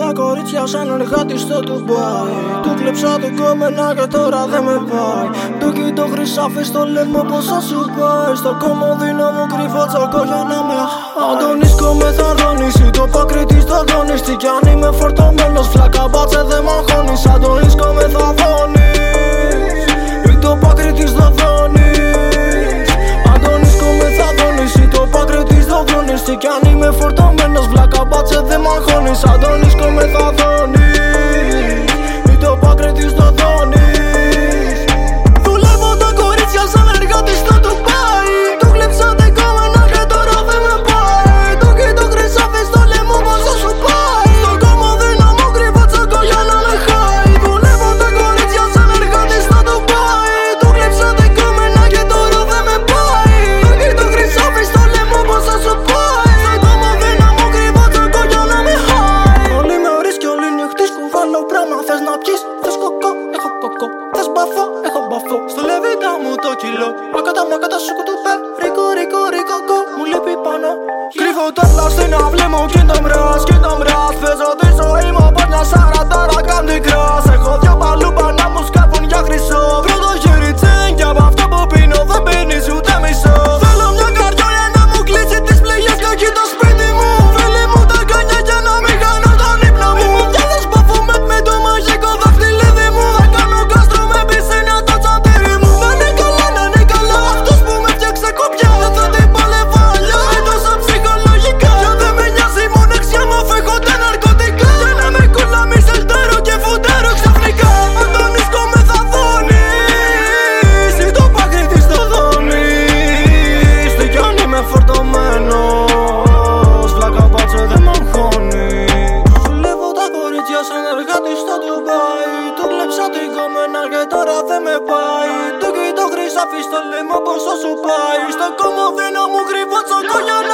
Τα κορίτσια σαν εργάτη στο Ντουμπάι. Του κλέψα την κόμενα και τώρα δεν με πάει. Του κοιτώ χρυσάφι στο λαιμό πώς θα σου πάει. Στο κομμωδίνο μου κρυφό τσακώ για να με Αντωνίσκο με θα. Το πακριτή στο δονίστη κι αν είμαι φορτωμένος φλακά Είμαι φορτωμένος βλάκα μπάτσε δεν μ' αγχώνεις. Με κορμεθαδώνεις Ή το πακρετή στο Κοίτα μου το κιλό. Ακάτα μου ακάτα σου κουτουπέ Ρίκο ρίκο ρίκο κο. Μου λείπει πάνω. Κρύβω τα στην αυλή μου κίντα μρας με πάει. Το κοιτώ το χρυσάφι στο λαιμό πόσο σου πάει. Στο κομμωδίνο μου γρυβό τσοκολιανά